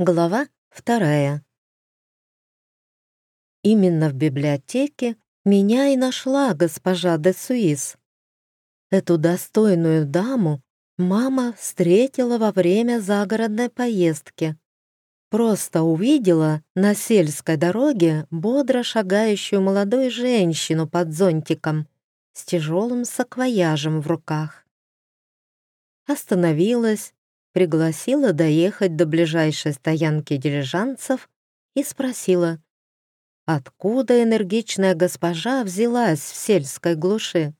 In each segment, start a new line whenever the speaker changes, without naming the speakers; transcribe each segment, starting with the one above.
Глава вторая. Именно в библиотеке меня и нашла госпожа де Суис. Эту достойную даму мама встретила во время загородной поездки. Просто увидела на сельской дороге бодро шагающую молодую женщину под зонтиком с тяжелым саквояжем в руках. Остановилась, пригласила доехать до ближайшей стоянки дилижанцев и спросила, откуда энергичная госпожа взялась в сельской глуши.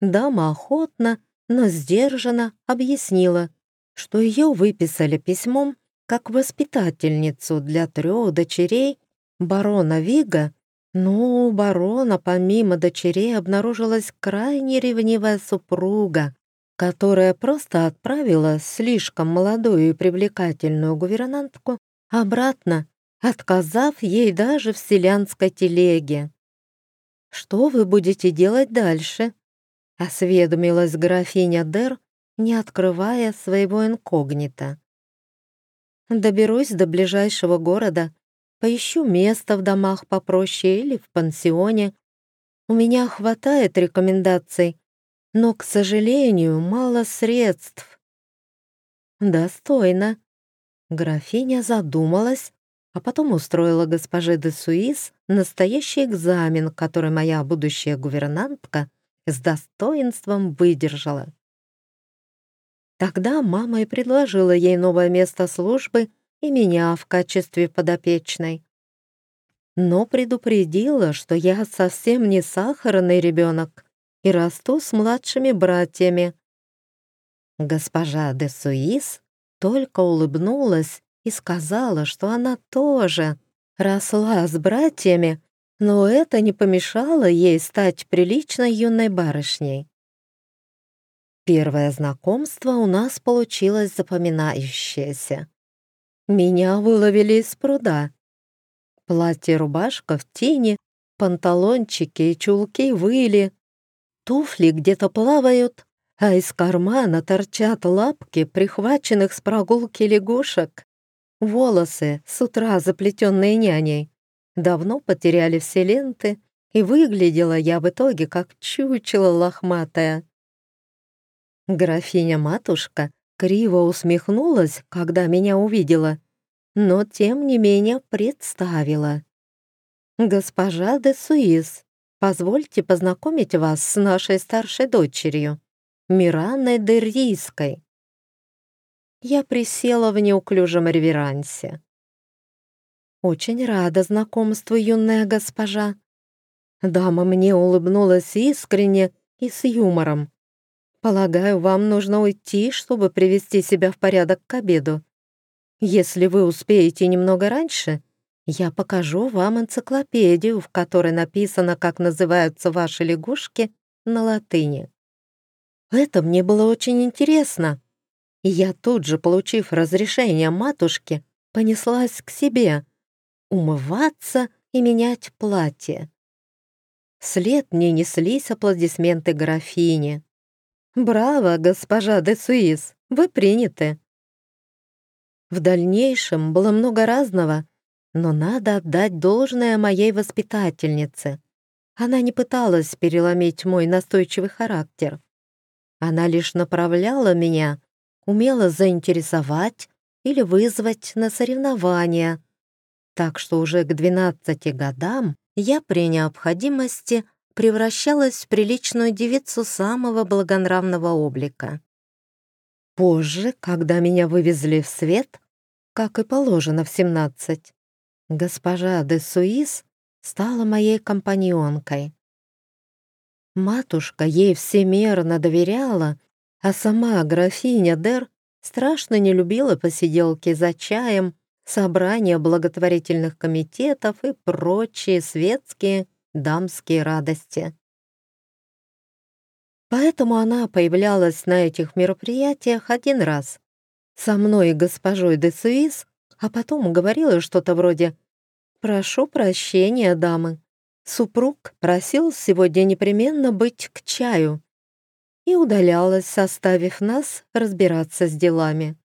Дама охотно, но сдержанно объяснила, что ее выписали письмом как воспитательницу для трех дочерей барона Вига, но у барона помимо дочерей обнаружилась крайне ревнивая супруга, которая просто отправила слишком молодую и привлекательную гувернантку обратно, отказав ей даже в селянской телеге. «Что вы будете делать дальше?» — осведомилась графиня Дер, не открывая своего инкогнито. «Доберусь до ближайшего города, поищу место в домах попроще или в пансионе. У меня хватает рекомендаций, но, к сожалению, мало средств. Достойно. Графиня задумалась, а потом устроила госпоже де Суис настоящий экзамен, который моя будущая гувернантка с достоинством выдержала. Тогда мама и предложила ей новое место службы и меня в качестве подопечной. Но предупредила, что я совсем не сахарный ребенок, и расту с младшими братьями». Госпожа де Суис только улыбнулась и сказала, что она тоже росла с братьями, но это не помешало ей стать приличной юной барышней. Первое знакомство у нас получилось запоминающееся. Меня выловили из пруда. Платье-рубашка в тени, панталончики и чулки выли, Туфли где-то плавают, а из кармана торчат лапки прихваченных с прогулки лягушек. Волосы, с утра заплетенные няней, давно потеряли все ленты, и выглядела я в итоге как чучело лохматая. Графиня-матушка криво усмехнулась, когда меня увидела, но тем не менее представила. «Госпожа де Суис, Позвольте познакомить вас с нашей старшей дочерью, Мираной Деррийской». Я присела в неуклюжем реверансе. «Очень рада знакомству, юная госпожа». Дама мне улыбнулась искренне и с юмором. «Полагаю, вам нужно уйти, чтобы привести себя в порядок к обеду. Если вы успеете немного раньше, я покажу вам энциклопедию, в которой написано, как называются ваши лягушки на латыни. Это мне было очень интересно. И я тут же, получив разрешение матушки, понеслась к себе, умываться и менять платье. Вслед мне неслись аплодисменты графини. «Браво, госпожа де Суис, вы приняты!» В дальнейшем было много разного, но надо отдать должное моей воспитательнице. Она не пыталась переломить мой настойчивый характер. Она лишь направляла меня, умела заинтересовать или вызвать на соревнования. Так что уже к 12 годам я при необходимости превращалась в приличную девицу самого благонравного облика. Позже, когда меня вывезли в свет, как и положено в 17, Госпожа де Суис стала моей компаньонкой. Матушка ей всемерно доверяла, а сама графиня Дер страшно не любила посиделки за чаем, собрания благотворительных комитетов и прочие светские дамские радости. Поэтому она появлялась на этих мероприятиях один раз. Со мной и госпожой де Суис а потом говорила что-то вроде «Прошу прощения, дамы. Супруг просил сегодня непременно быть к чаю» и удалялась, оставив нас разбираться с делами.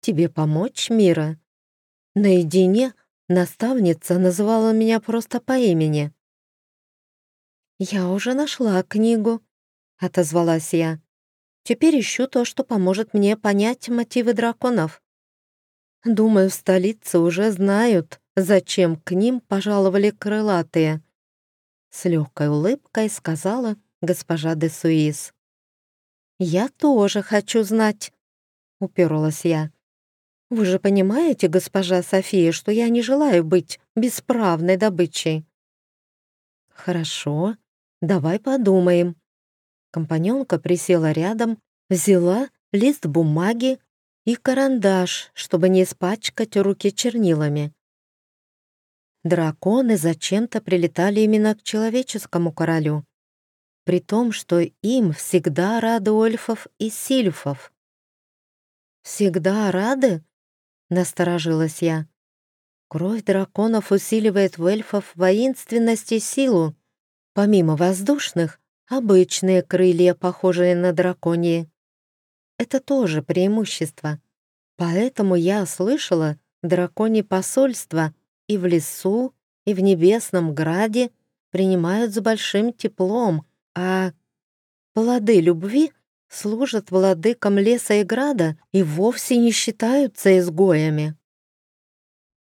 тебе помочь, Мира?» Наедине наставница называла меня просто по имени. «Я уже нашла книгу», — отозвалась я. «Теперь ищу то, что поможет мне понять мотивы драконов. Думаю, в столице уже знают, зачем к ним пожаловали крылатые». С легкой улыбкой сказала госпожа де Суис. «Я тоже хочу знать», — уперлась я. «Вы же понимаете, госпожа София, что я не желаю быть бесправной добычей?» «Хорошо, Давай подумаем». Компаньонка присела рядом, взяла лист бумаги и карандаш, чтобы не испачкать руки чернилами. Драконы зачем-то прилетали именно к человеческому королю, при том, что им всегда рады эльфов и сильфов. «Всегда рады?» — насторожилась я. «Кровь драконов усиливает в эльфов воинственность и силу, Помимо воздушных, обычные крылья, похожие на драконьи. Это тоже преимущество. Поэтому я слышала драконьи посольства и в лесу, и в небесном граде принимают с большим теплом, а плоды любви служат владыкам леса и града и вовсе не считаются изгоями.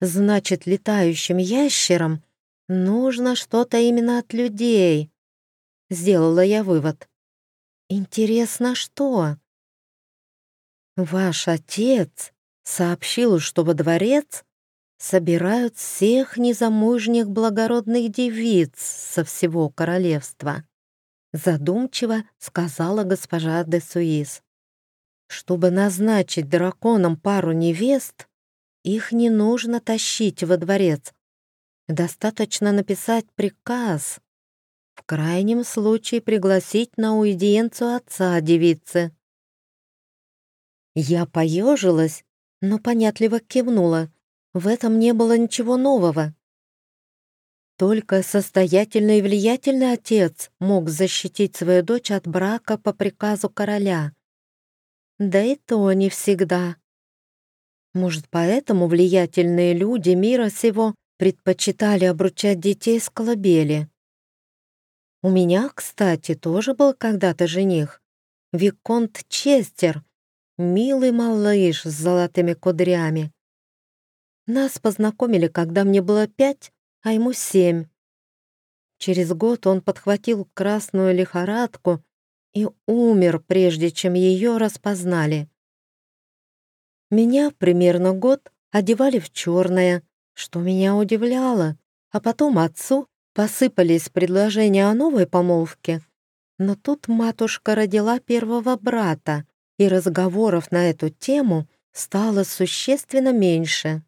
Значит, летающим ящерам Нужно что-то именно от людей. Сделала я вывод. Интересно, что? Ваш отец сообщил, что во дворец собирают всех незамужних благородных девиц со всего королевства. Задумчиво сказала госпожа де Суис. Чтобы назначить драконам пару невест, их не нужно тащить во дворец, Достаточно написать приказ. В крайнем случае пригласить на уидиенцию отца девицы. Я поежилась, но понятливо кивнула. В этом не было ничего нового. Только состоятельный и влиятельный отец мог защитить свою дочь от брака по приказу короля. Да и то не всегда. Может, поэтому влиятельные люди мира сего предпочитали обручать детей с колыбели. У меня, кстати, тоже был когда-то жених. Виконт Честер, милый малыш с золотыми кудрями. Нас познакомили, когда мне было пять, а ему семь. Через год он подхватил красную лихорадку и умер, прежде чем ее распознали. Меня примерно год одевали в черное, что меня удивляло. А потом отцу посыпались предложения о новой помолвке. Но тут матушка родила первого брата, и разговоров на эту тему стало существенно меньше.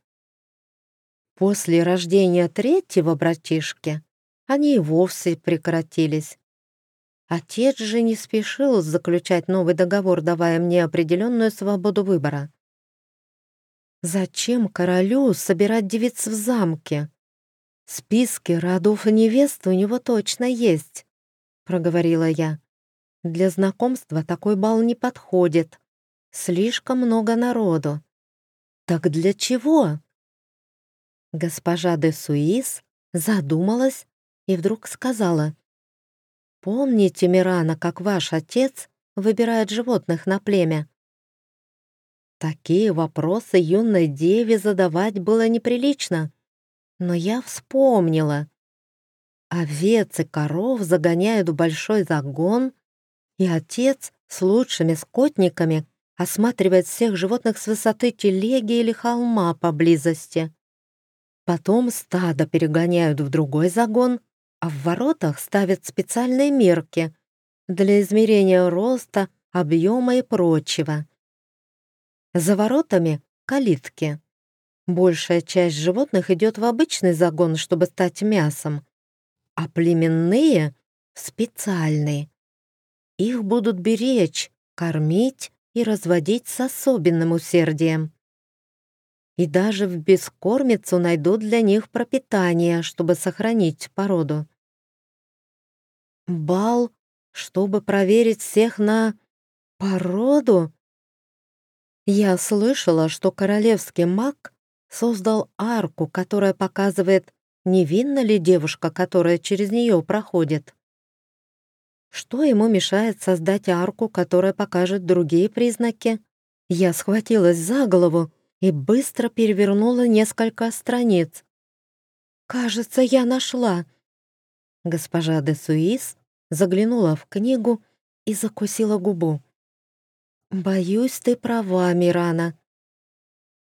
После рождения третьего братишки они и вовсе прекратились. Отец же не спешил заключать новый договор, давая мне определенную свободу выбора. Зачем королю собирать девиц в замке? Списки родов и невест у него точно есть, проговорила я. Для знакомства такой бал не подходит. Слишком много народу. Так для чего? Госпожа де Суис задумалась и вдруг сказала. «Помните, Мирана, как ваш отец выбирает животных на племя? Такие вопросы юной деве задавать было неприлично. Но я вспомнила. Овец и коров загоняют в большой загон, и отец с лучшими скотниками осматривает всех животных с высоты телеги или холма поблизости. Потом стадо перегоняют в другой загон, а в воротах ставят специальные мерки для измерения роста, объема и прочего. За воротами — калитки. Большая часть животных идет в обычный загон, чтобы стать мясом, а племенные — в специальный. Их будут беречь, кормить и разводить с особенным усердием. И даже в бескормицу найдут для них пропитание, чтобы сохранить породу. Бал, чтобы проверить всех на породу? Я слышала, что королевский маг создал арку, которая показывает, невинна ли девушка, которая через нее проходит. Что ему мешает создать арку, которая покажет другие признаки? Я схватилась за голову и быстро перевернула несколько страниц. «Кажется, я нашла!» Госпожа де Суис заглянула в книгу и закусила губу. «Боюсь, ты права, Мирана».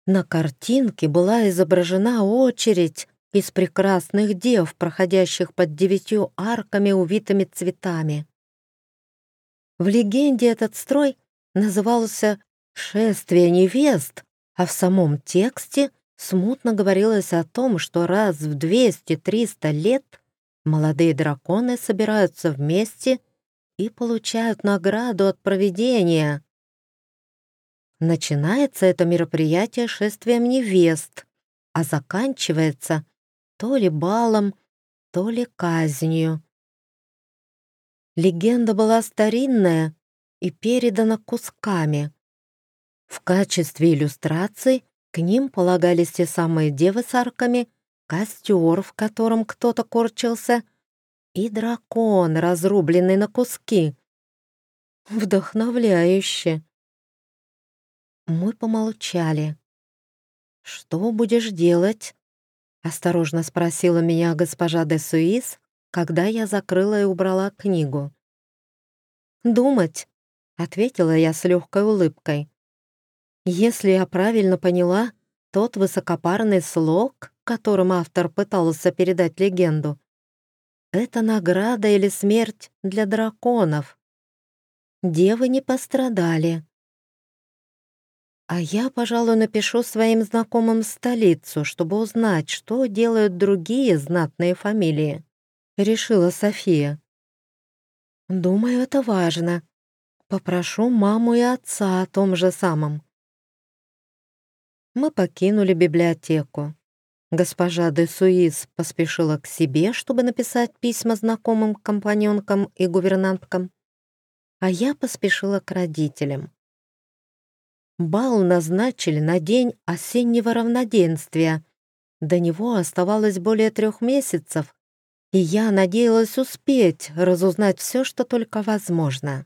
На картинке была изображена очередь из прекрасных дев, проходящих под девятью арками, увитыми цветами. В легенде этот строй назывался «Шествие невест», а в самом тексте смутно говорилось о том, что раз в 200-300 лет молодые драконы собираются вместе и получают награду от проведения. Начинается это мероприятие шествием невест, а заканчивается то ли балом, то ли казнью. Легенда была старинная и передана кусками. В качестве иллюстраций к ним полагались те самые девы с арками, костер, в котором кто-то корчился, и дракон, разрубленный на куски. Вдохновляюще. Мы помолчали. «Что будешь делать?» — осторожно спросила меня госпожа де Суис, когда я закрыла и убрала книгу. «Думать», — ответила я с легкой улыбкой. «Если я правильно поняла, тот высокопарный слог, которым автор пытался передать легенду, это награда или смерть для драконов. Девы не пострадали, а я, пожалуй, напишу своим знакомым столицу, чтобы узнать, что делают другие знатные фамилии. Решила София. Думаю, это важно. Попрошу маму и отца о том же самом. Мы покинули библиотеку. Госпожа де Суис поспешила к себе, чтобы написать письма знакомым компаньонкам и гувернанткам, а я поспешила к родителям. Бал назначили на день осеннего равноденствия. До него оставалось более трех месяцев, и я надеялась успеть разузнать все, что только возможно.